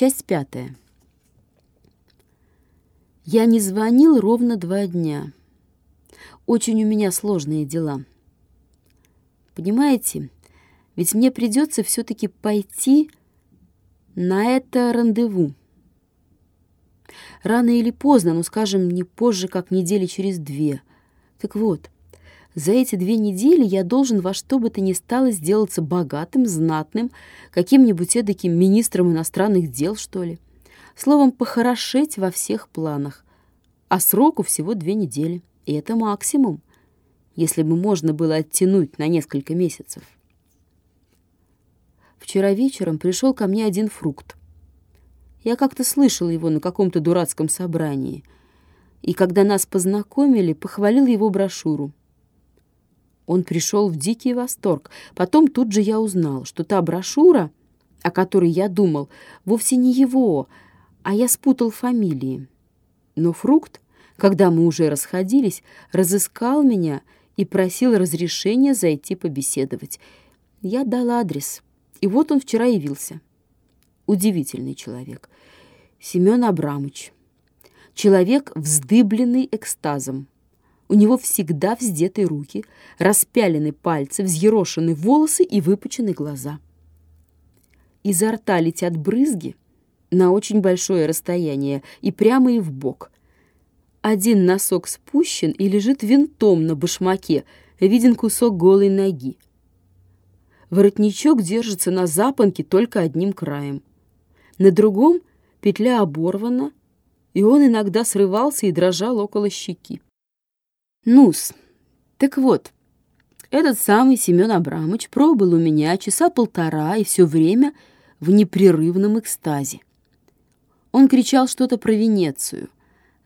Часть пятая. Я не звонил ровно два дня. Очень у меня сложные дела. Понимаете, ведь мне придется все-таки пойти на это рандеву. Рано или поздно, ну, скажем, не позже, как недели через две. Так вот, за эти две недели я должен во что бы то ни стало сделаться богатым, знатным, каким-нибудь эдаким министром иностранных дел, что ли. Словом, похорошеть во всех планах. А сроку всего две недели. И это максимум, если бы можно было оттянуть на несколько месяцев. Вчера вечером пришел ко мне один фрукт. Я как-то слышал его на каком-то дурацком собрании. И когда нас познакомили, похвалил его брошюру. Он пришел в дикий восторг. Потом тут же я узнал, что та брошюра, о которой я думал, вовсе не его, а я спутал фамилии. Но фрукт, когда мы уже расходились, разыскал меня и просил разрешения зайти побеседовать. Я дал адрес, и вот он вчера явился. Удивительный человек. Семен Абрамович. Человек, вздыбленный экстазом. У него всегда вздеты руки, распялены пальцы, взъерошены волосы и выпучены глаза. Изо рта летят брызги на очень большое расстояние и прямо и в бок. Один носок спущен и лежит винтом на башмаке, виден кусок голой ноги. Воротничок держится на запонке только одним краем. На другом петля оборвана, и он иногда срывался и дрожал около щеки. Нус. Так вот, этот самый Семен Абрамович пробыл у меня часа полтора и все время в непрерывном экстазе. Он кричал что-то про Венецию,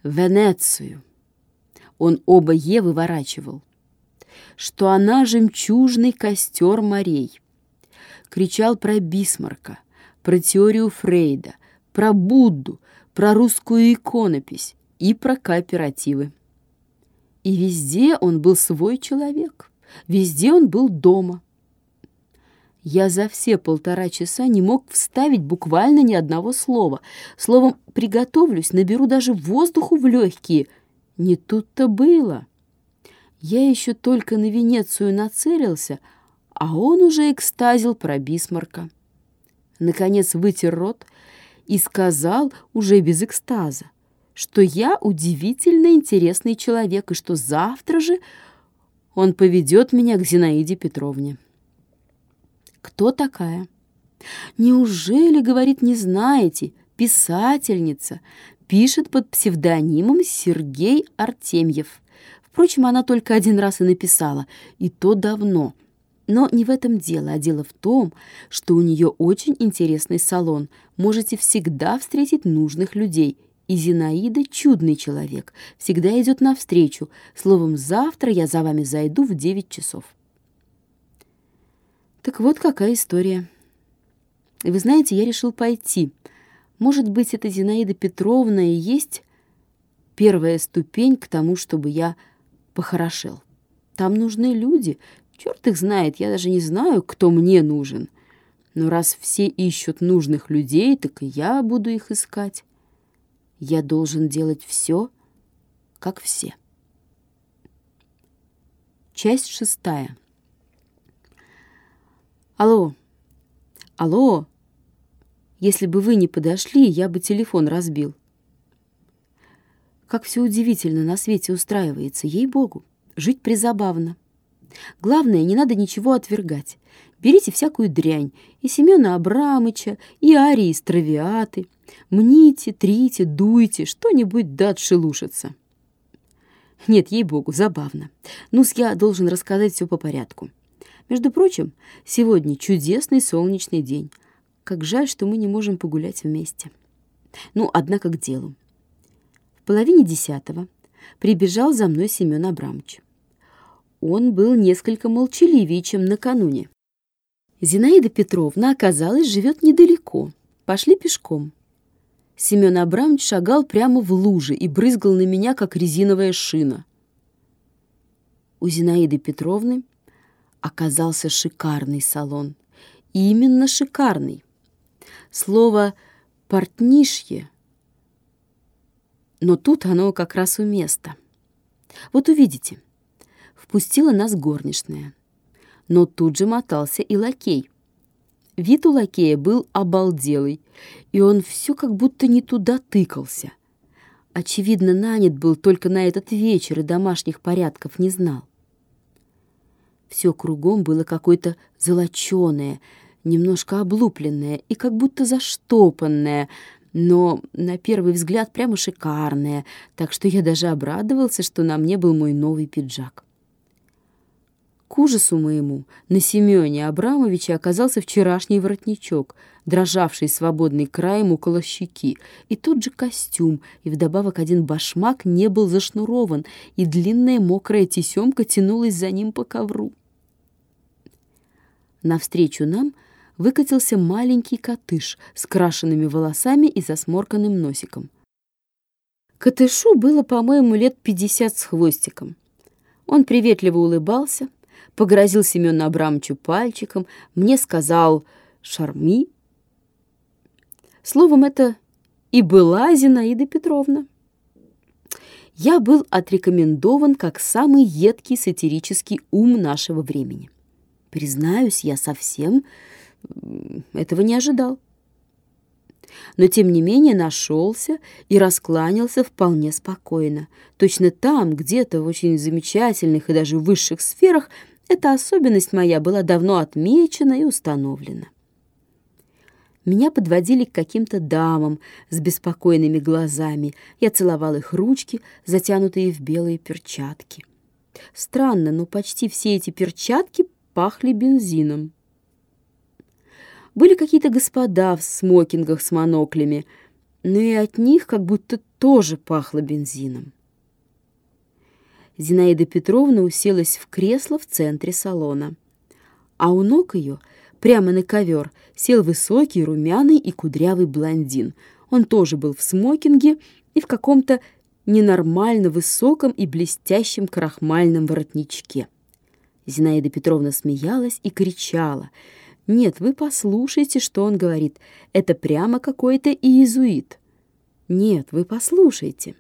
Венецию. Он оба «е» выворачивал. Что она жемчужный костер морей. Кричал про Бисмарка, про теорию Фрейда, про Будду, про русскую иконопись и про кооперативы. И везде он был свой человек, везде он был дома. Я за все полтора часа не мог вставить буквально ни одного слова. Словом, приготовлюсь, наберу даже воздуху в легкие. Не тут-то было. Я еще только на Венецию нацелился, а он уже экстазил про Бисмарка. Наконец вытер рот и сказал уже без экстаза что я удивительно интересный человек и что завтра же он поведет меня к Зинаиде Петровне. Кто такая? Неужели, говорит, не знаете, писательница, пишет под псевдонимом Сергей Артемьев. Впрочем, она только один раз и написала, и то давно. Но не в этом дело, а дело в том, что у нее очень интересный салон. Можете всегда встретить нужных людей – и Зинаида чудный человек, всегда идет навстречу. Словом, завтра я за вами зайду в девять часов. Так вот какая история. И вы знаете, я решил пойти. Может быть, эта Зинаида Петровна и есть первая ступень к тому, чтобы я похорошел. Там нужны люди. Черт их знает, я даже не знаю, кто мне нужен. Но раз все ищут нужных людей, так и я буду их искать. Я должен делать все, как все. Часть шестая. Алло, алло. Если бы вы не подошли, я бы телефон разбил. Как все удивительно на свете устраивается, ей-богу. Жить призабавно. Главное, не надо ничего отвергать. Берите всякую дрянь, и Семена Абрамыча, и Арии Стравиаты, Мните, трите, дуйте, что-нибудь да отшелушится. Нет, ей-богу, забавно. Ну-с, я должен рассказать все по порядку. Между прочим, сегодня чудесный солнечный день. Как жаль, что мы не можем погулять вместе. Ну, однако к делу. В половине десятого прибежал за мной Семен Абрамович. Он был несколько молчаливее, чем накануне. Зинаида Петровна, оказалось, живет недалеко. Пошли пешком. Семен Абрамович шагал прямо в луже и брызгал на меня, как резиновая шина. У Зинаиды Петровны оказался шикарный салон. Именно шикарный. Слово портнишье. Но тут оно как раз у места. Вот увидите, впустила нас горничная. Но тут же мотался и лакей. Вид у лакея был обалделый, и он все как будто не туда тыкался. Очевидно, нанят был только на этот вечер и домашних порядков не знал. Все кругом было какое-то золоченое, немножко облупленное и как будто заштопанное, но на первый взгляд прямо шикарное, так что я даже обрадовался, что на мне был мой новый пиджак. К ужасу моему на Семене Абрамовиче оказался вчерашний воротничок, дрожавший свободный краем около щеки, и тот же костюм, и вдобавок один башмак не был зашнурован, и длинная мокрая тесемка тянулась за ним по ковру. Навстречу нам выкатился маленький котыш с крашенными волосами и засморканным носиком. Котышу было, по-моему, лет пятьдесят с хвостиком. Он приветливо улыбался, погрозил Семену Абрамовичу пальчиком, мне сказал «Шарми». Словом, это и была Зинаида Петровна. Я был отрекомендован как самый едкий сатирический ум нашего времени. Признаюсь, я совсем этого не ожидал. Но, тем не менее, нашелся и раскланялся вполне спокойно. Точно там, где-то в очень замечательных и даже высших сферах, эта особенность моя была давно отмечена и установлена. Меня подводили к каким-то дамам с беспокойными глазами. Я целовал их ручки, затянутые в белые перчатки. Странно, но почти все эти перчатки пахли бензином. Были какие-то господа в смокингах с моноклями, но и от них как будто тоже пахло бензином. Зинаида Петровна уселась в кресло в центре салона, а у ног ее, прямо на ковер, сел высокий, румяный и кудрявый блондин. Он тоже был в смокинге и в каком-то ненормально высоком и блестящем крахмальном воротничке. Зинаида Петровна смеялась и кричала. «Нет, вы послушайте, что он говорит. Это прямо какой-то иезуит». «Нет, вы послушайте».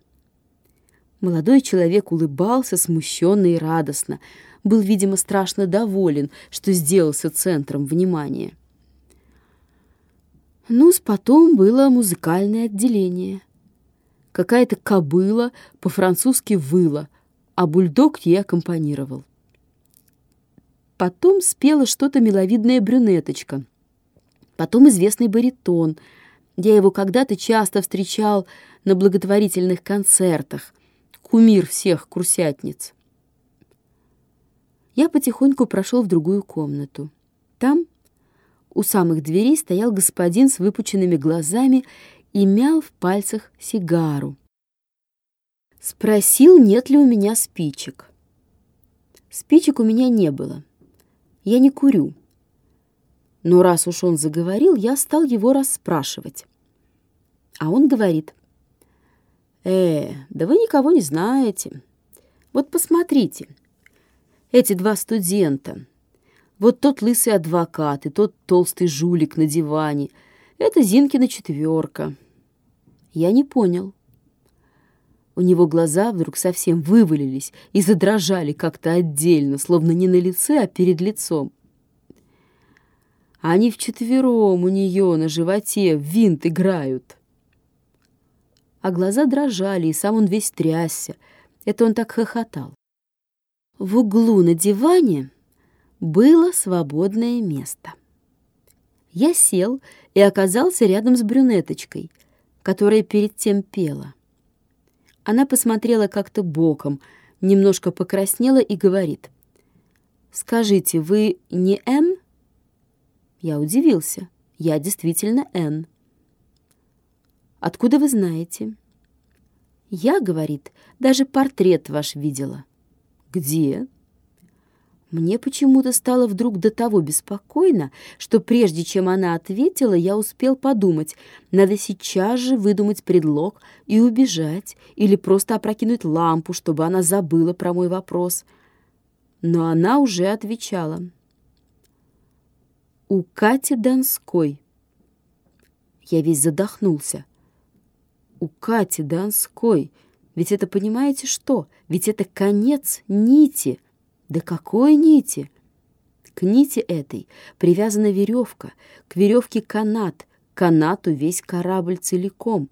Молодой человек улыбался смущенно и радостно. Был, видимо, страшно доволен, что сделался центром внимания. ну потом было музыкальное отделение. Какая-то кобыла по-французски выла, а бульдог ей аккомпанировал. Потом спела что-то миловидная брюнеточка. Потом известный баритон. Я его когда-то часто встречал на благотворительных концертах. Кумир всех курсятниц. Я потихоньку прошел в другую комнату. Там у самых дверей стоял господин с выпученными глазами и мял в пальцах сигару. Спросил, нет ли у меня спичек. Спичек у меня не было. Я не курю. Но раз уж он заговорил, я стал его расспрашивать. А он говорит, «Э, да вы никого не знаете. Вот посмотрите, эти два студента, вот тот лысый адвокат и тот толстый жулик на диване, это Зинкина четверка». Я не понял. У него глаза вдруг совсем вывалились и задрожали как-то отдельно, словно не на лице, а перед лицом. Они вчетвером у нее на животе винт играют. А глаза дрожали, и сам он весь трясся. Это он так хохотал. В углу на диване было свободное место. Я сел и оказался рядом с брюнеточкой, которая перед тем пела. Она посмотрела как-то боком, немножко покраснела и говорит. «Скажите, вы не Н?» Я удивился. Я действительно Н. «Откуда вы знаете?» «Я, — говорит, — даже портрет ваш видела». «Где?» Мне почему-то стало вдруг до того беспокойно, что прежде чем она ответила, я успел подумать, надо сейчас же выдумать предлог и убежать, или просто опрокинуть лампу, чтобы она забыла про мой вопрос. Но она уже отвечала. «У Кати Донской». Я весь задохнулся. У Кати Донской. Ведь это понимаете что? Ведь это конец нити. Да какой нити? К нити этой привязана веревка, к веревке канат, к канату весь корабль целиком.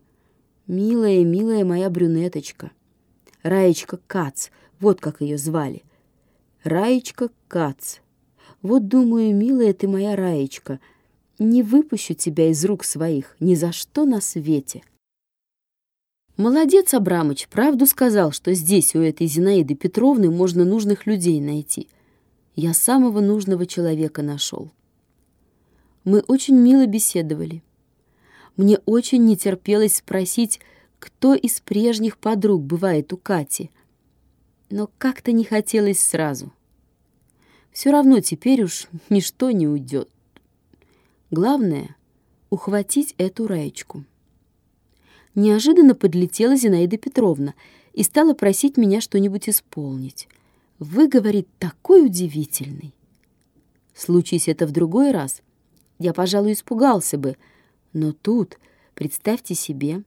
Милая, милая моя брюнеточка. Раечка Кац, вот как ее звали. Раечка Кац. Вот, думаю, милая ты моя Раечка, не выпущу тебя из рук своих ни за что на свете. Молодец, Абрамыч, правду сказал, что здесь у этой Зинаиды Петровны можно нужных людей найти — я самого нужного человека нашел. Мы очень мило беседовали. Мне очень не терпелось спросить, кто из прежних подруг бывает у Кати. Но как-то не хотелось сразу. Все равно теперь уж ничто не уйдет. Главное — ухватить эту раечку. Неожиданно подлетела Зинаида Петровна и стала просить меня что-нибудь исполнить — вы, говорит, такой удивительный. Случись это в другой раз, я, пожалуй, испугался бы. Но тут, представьте себе,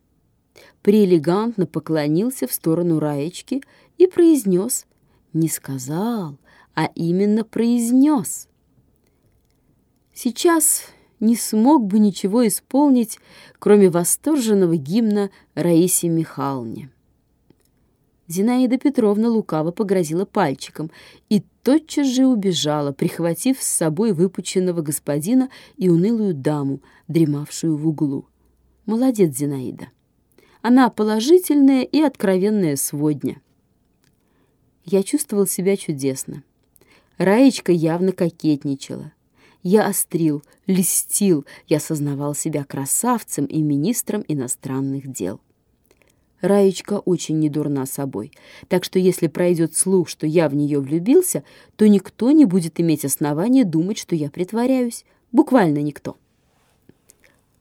преэлегантно поклонился в сторону Раечки и произнес, не сказал, а именно произнес. Сейчас не смог бы ничего исполнить, кроме восторженного гимна Раисе Михайловне. Зинаида Петровна лукаво погрозила пальчиком и тотчас же убежала, прихватив с собой выпученного господина и унылую даму, дремавшую в углу. Молодец, Зинаида. Она положительная и откровенная сводня. Я чувствовал себя чудесно. Раечка явно кокетничала. Я острил, листил, я сознавал себя красавцем и министром иностранных дел. Раечка очень недурна собой, так что если пройдет слух, что я в нее влюбился, то никто не будет иметь основания думать, что я притворяюсь. Буквально никто.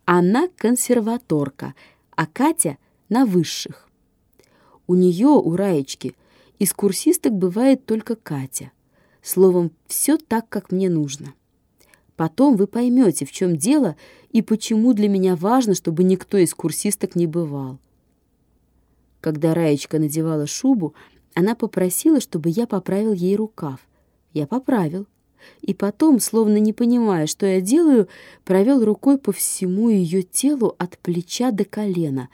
Она консерваторка, а Катя на высших. У нее, у Раечки, из курсисток бывает только Катя. Словом, все так, как мне нужно. Потом вы поймете, в чем дело и почему для меня важно, чтобы никто из курсисток не бывал. Когда Раечка надевала шубу, она попросила, чтобы я поправил ей рукав. Я поправил. И потом, словно не понимая, что я делаю, провел рукой по всему ее телу от плеча до колена,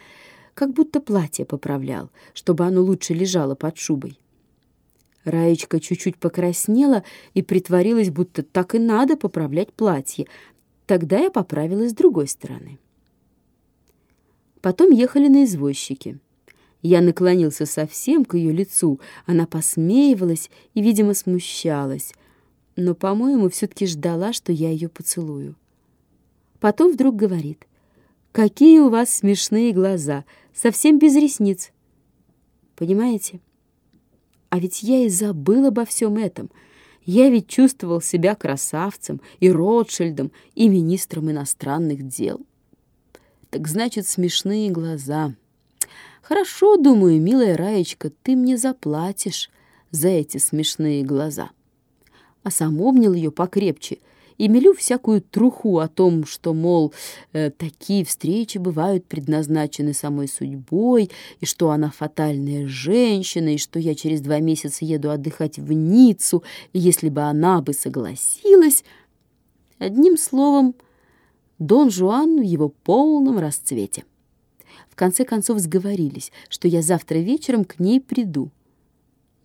как будто платье поправлял, чтобы оно лучше лежало под шубой. Раечка чуть-чуть покраснела и притворилась, будто так и надо поправлять платье. Тогда я поправила с другой стороны. Потом ехали на извозчике. Я наклонился совсем к ее лицу. Она посмеивалась и, видимо, смущалась. Но, по-моему, все-таки ждала, что я ее поцелую. Потом вдруг говорит. «Какие у вас смешные глаза! Совсем без ресниц!» Понимаете? А ведь я и забыл обо всем этом. Я ведь чувствовал себя красавцем и Ротшильдом, и министром иностранных дел. Так значит, смешные глаза — Хорошо, думаю, милая Раечка, ты мне заплатишь за эти смешные глаза. А сам обнял ее покрепче и мелю всякую труху о том, что, мол, э, такие встречи бывают предназначены самой судьбой, и что она фатальная женщина, и что я через два месяца еду отдыхать в Ниццу, и если бы она бы согласилась... Одним словом, Дон Жуан в его полном расцвете конце концов сговорились, что я завтра вечером к ней приду.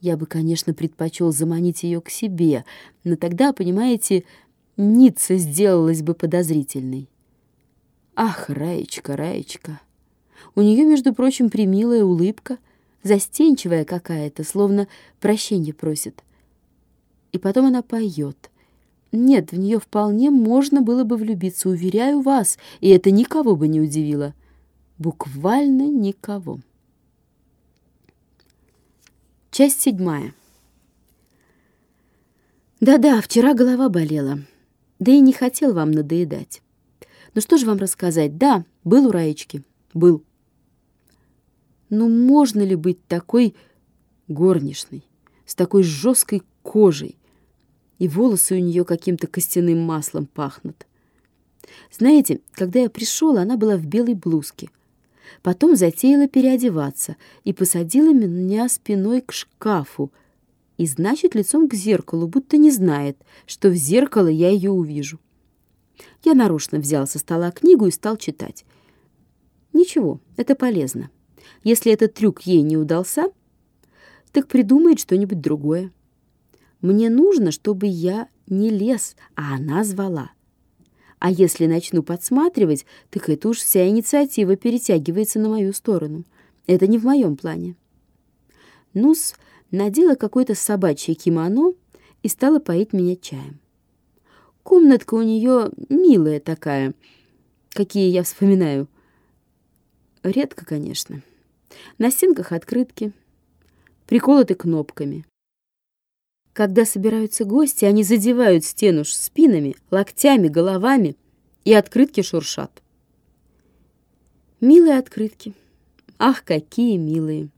Я бы, конечно, предпочел заманить ее к себе, но тогда, понимаете, Ницца сделалась бы подозрительной. Ах, Раечка, Раечка! У нее, между прочим, примилая улыбка, застенчивая какая-то, словно прощение просит. И потом она поет. Нет, в нее вполне можно было бы влюбиться, уверяю вас, и это никого бы не удивило. Буквально никого. Часть седьмая. Да-да, вчера голова болела. Да и не хотел вам надоедать. Ну что же вам рассказать? Да, был у Раечки. Был. Ну можно ли быть такой горничной, с такой жесткой кожей, и волосы у нее каким-то костяным маслом пахнут? Знаете, когда я пришел, она была в белой блузке. Потом затеяла переодеваться и посадила меня спиной к шкафу, и, значит, лицом к зеркалу, будто не знает, что в зеркало я ее увижу. Я нарочно взял со стола книгу и стал читать. Ничего, это полезно. Если этот трюк ей не удался, так придумает что-нибудь другое. Мне нужно, чтобы я не лез, а она звала. А если начну подсматривать, так это уж вся инициатива перетягивается на мою сторону. Это не в моем плане. Нус надела какое-то собачье кимоно и стала поить меня чаем. Комнатка у нее милая такая, какие я вспоминаю. Редко, конечно. На стенках открытки, приколоты кнопками. Когда собираются гости, они задевают стену спинами, локтями, головами, и открытки шуршат. Милые открытки. Ах, какие милые!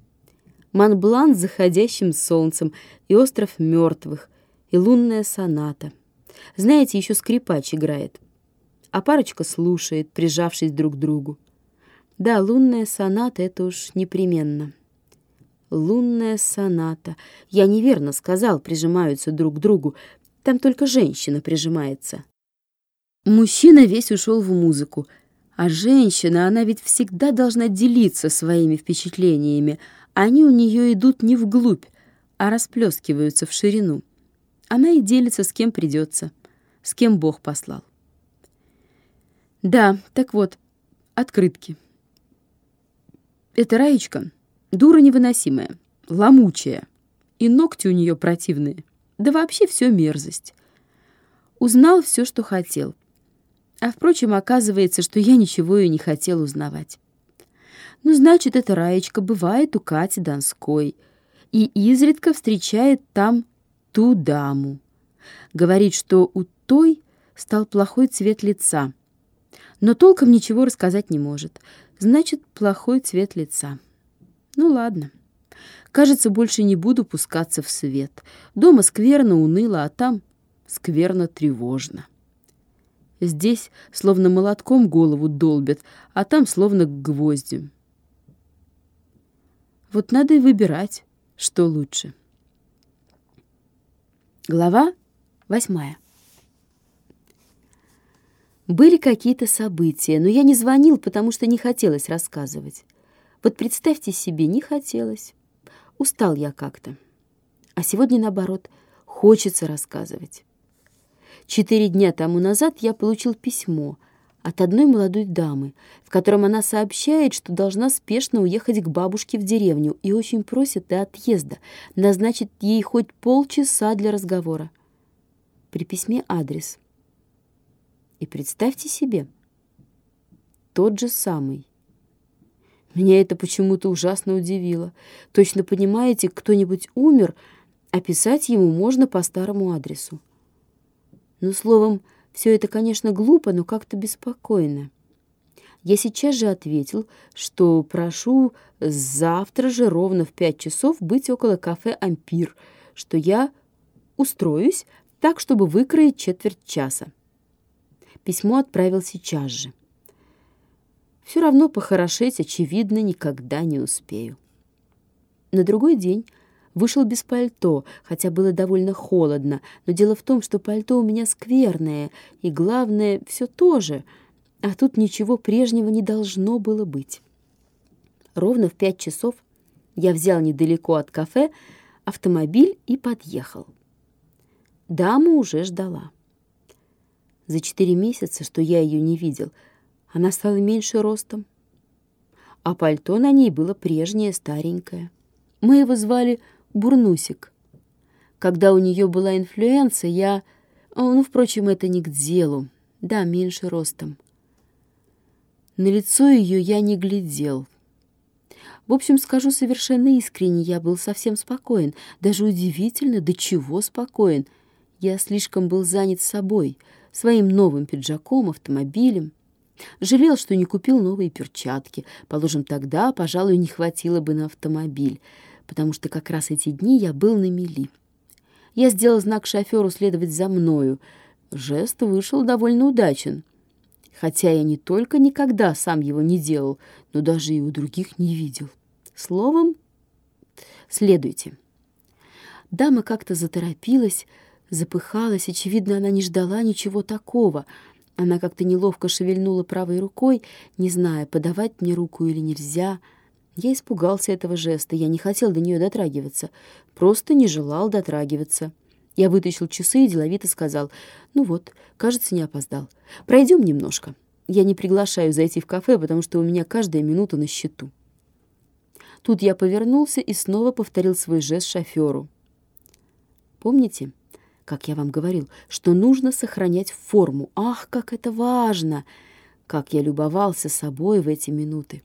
Монблан с заходящим солнцем, и остров мертвых, и лунная соната. Знаете, еще скрипач играет. А парочка слушает, прижавшись друг к другу. Да, лунная соната — это уж непременно. Лунная соната. Я неверно сказал, прижимаются друг к другу. Там только женщина прижимается. Мужчина весь ушел в музыку. А женщина, она ведь всегда должна делиться своими впечатлениями. Они у нее идут не вглубь, а расплескиваются в ширину. Она и делится с кем придется, с кем Бог послал. Да, так вот, открытки. Это Раечка Дура невыносимая, ломучая. И ногти у нее противные. Да вообще все мерзость. Узнал все, что хотел. А, впрочем, оказывается, что я ничего и не хотел узнавать. Ну, значит, эта Раечка бывает у Кати Донской и изредка встречает там ту даму. Говорит, что у той стал плохой цвет лица, но толком ничего рассказать не может. Значит, плохой цвет лица. Ну ладно. Кажется, больше не буду пускаться в свет. Дома скверно, уныло, а там скверно, тревожно. Здесь словно молотком голову долбят, а там словно гвоздем. Вот надо и выбирать, что лучше. Глава восьмая. Были какие-то события, но я не звонил, потому что не хотелось рассказывать. Вот представьте себе, не хотелось. Устал я как-то. А сегодня, наоборот, хочется рассказывать. Четыре дня тому назад я получил письмо от одной молодой дамы, в котором она сообщает, что должна спешно уехать к бабушке в деревню и очень просит до отъезда назначить ей хоть полчаса для разговора. При письме адрес. И представьте себе, тот же самый меня это почему-то ужасно удивило. Точно понимаете, кто-нибудь умер, а писать ему можно по старому адресу. Ну, словом, все это, конечно, глупо, но как-то беспокойно. Я сейчас же ответил, что прошу завтра же ровно в пять часов быть около кафе «Ампир», что я устроюсь так, чтобы выкроить четверть часа. Письмо отправил сейчас же. Все равно похорошеть, очевидно, никогда не успею. На другой день вышел без пальто, хотя было довольно холодно, но дело в том, что пальто у меня скверное, и, главное, все то же, а тут ничего прежнего не должно было быть. Ровно в пять часов я взял недалеко от кафе автомобиль и подъехал. Дама уже ждала. За четыре месяца, что я ее не видел — она стала меньше ростом, а пальто на ней было прежнее, старенькое. Мы его звали Бурнусик. Когда у нее была инфлюенция, я... Ну, впрочем, это не к делу. Да, меньше ростом. На лицо ее я не глядел. В общем, скажу совершенно искренне, я был совсем спокоен. Даже удивительно, до чего спокоен. Я слишком был занят собой, своим новым пиджаком, автомобилем. Жалел, что не купил новые перчатки. Положим, тогда, пожалуй, не хватило бы на автомобиль, потому что как раз эти дни я был на мели. Я сделал знак шоферу следовать за мною. Жест вышел довольно удачен. хотя я не только никогда сам его не делал, но даже и у других не видел. Словом, следуйте. Дама как-то заторопилась, запыхалась. Очевидно, она не ждала ничего такого. Она как-то неловко шевельнула правой рукой, не зная, подавать мне руку или нельзя. Я испугался этого жеста, я не хотел до нее дотрагиваться, просто не желал дотрагиваться. Я вытащил часы и деловито сказал, «Ну вот, кажется, не опоздал. Пройдем немножко. Я не приглашаю зайти в кафе, потому что у меня каждая минута на счету». Тут я повернулся и снова повторил свой жест шоферу. Помните, как я вам говорил, что нужно сохранять форму? Ах, как это важно! Как я любовался собой в эти минуты!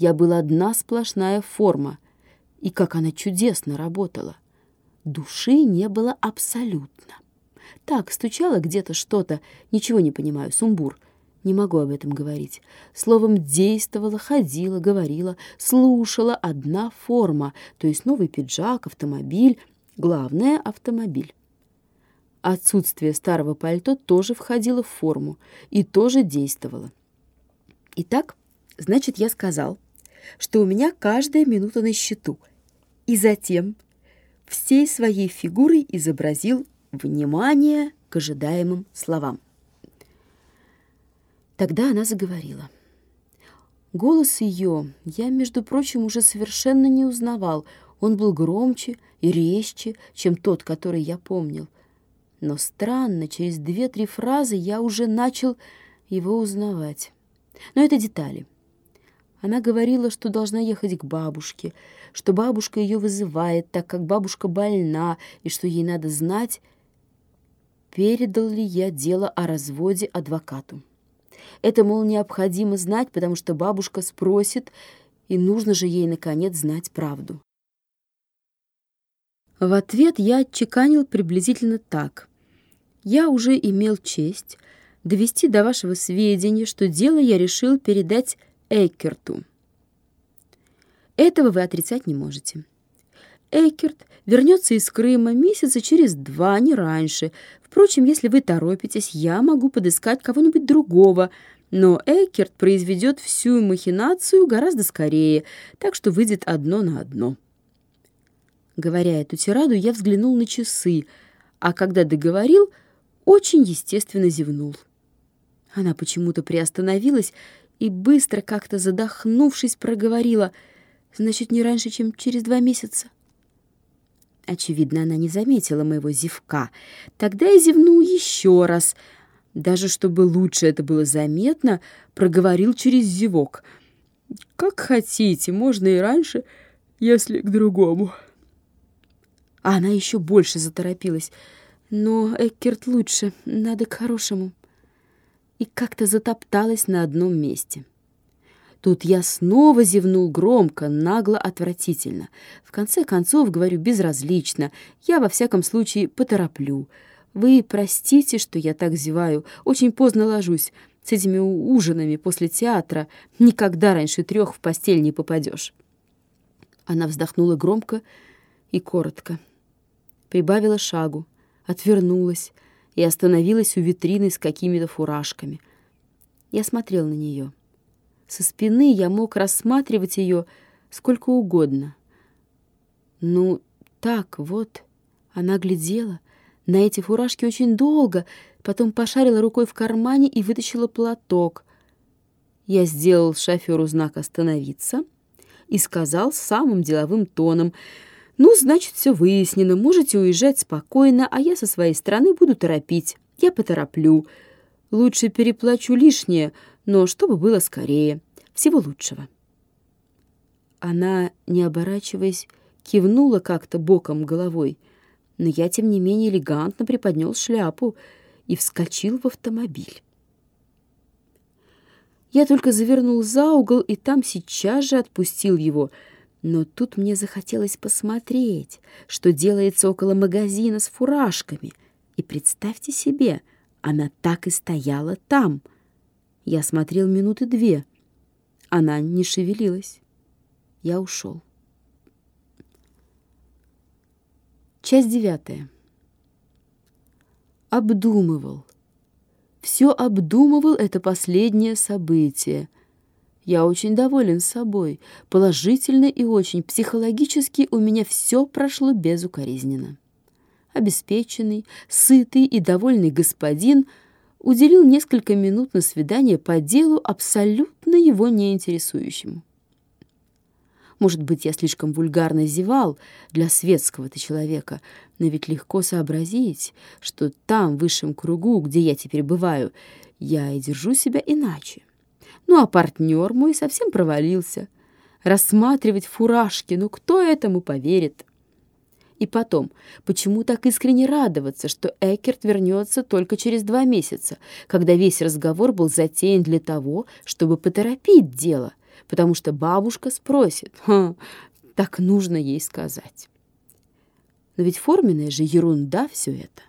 Я был одна сплошная форма, и как она чудесно работала! Души не было абсолютно. Так, стучало где-то что-то, ничего не понимаю, сумбур. Не могу об этом говорить. Словом, действовала, ходила, говорила, слушала одна форма, то есть новый пиджак, автомобиль, главное — автомобиль. Отсутствие старого пальто тоже входило в форму и тоже действовало. Итак, значит, я сказал, что у меня каждая минута на счету, и затем всей своей фигурой изобразил внимание к ожидаемым словам. Тогда она заговорила. Голос ее я, между прочим, уже совершенно не узнавал. Он был громче и резче, чем тот, который я помнил. Но странно, через две-три фразы я уже начал его узнавать. Но это детали. Она говорила, что должна ехать к бабушке, что бабушка ее вызывает, так как бабушка больна, и что ей надо знать, передал ли я дело о разводе адвокату. Это, мол, необходимо знать, потому что бабушка спросит, и нужно же ей, наконец, знать правду. В ответ я отчеканил приблизительно так. Я уже имел честь довести до вашего сведения, что дело я решил передать Эккерту. Этого вы отрицать не можете. Эккерт вернется из Крыма месяца через два, не раньше. Впрочем, если вы торопитесь, я могу подыскать кого-нибудь другого, но Эккерт произведет всю махинацию гораздо скорее, так что выйдет одно на одно. Говоря эту тираду, я взглянул на часы, а когда договорил, очень естественно зевнул. Она почему-то приостановилась и, быстро как-то задохнувшись, проговорила, «Значит, не раньше, чем через два месяца». Очевидно, она не заметила моего зевка. Тогда я зевнул еще раз. Даже чтобы лучше это было заметно, проговорил через зевок. «Как хотите, можно и раньше, если к другому». А она еще больше заторопилась. Но Эккерт лучше, надо к хорошему. И как-то затопталась на одном месте. Тут я снова зевнул громко, нагло, отвратительно. В конце концов, говорю безразлично, я во всяком случае потороплю. Вы простите, что я так зеваю, очень поздно ложусь. С этими ужинами после театра никогда раньше трех в постель не попадешь. Она вздохнула громко и коротко прибавила шагу, отвернулась и остановилась у витрины с какими-то фуражками. Я смотрел на нее. Со спины я мог рассматривать ее сколько угодно. Ну, так вот, она глядела на эти фуражки очень долго, потом пошарила рукой в кармане и вытащила платок. Я сделал шоферу знак «Остановиться» и сказал самым деловым тоном — «Ну, значит, все выяснено. Можете уезжать спокойно, а я со своей стороны буду торопить. Я потороплю. Лучше переплачу лишнее, но чтобы было скорее. Всего лучшего». Она, не оборачиваясь, кивнула как-то боком головой, но я, тем не менее, элегантно приподнял шляпу и вскочил в автомобиль. Я только завернул за угол и там сейчас же отпустил его — но тут мне захотелось посмотреть, что делается около магазина с фуражками. И представьте себе, она так и стояла там. Я смотрел минуты две. Она не шевелилась. Я ушел. Часть девятая. Обдумывал, все обдумывал это последнее событие. Я очень доволен собой, положительно и очень психологически у меня все прошло безукоризненно. Обеспеченный, сытый и довольный господин уделил несколько минут на свидание по делу, абсолютно его не интересующему. Может быть, я слишком вульгарно зевал для светского-то человека, но ведь легко сообразить, что там, в высшем кругу, где я теперь бываю, я и держу себя иначе. Ну, а партнер мой совсем провалился. Рассматривать фуражки, ну кто этому поверит? И потом, почему так искренне радоваться, что Экерт вернется только через два месяца, когда весь разговор был затеян для того, чтобы поторопить дело, потому что бабушка спросит, Ха, так нужно ей сказать. Но ведь форменная же ерунда все это.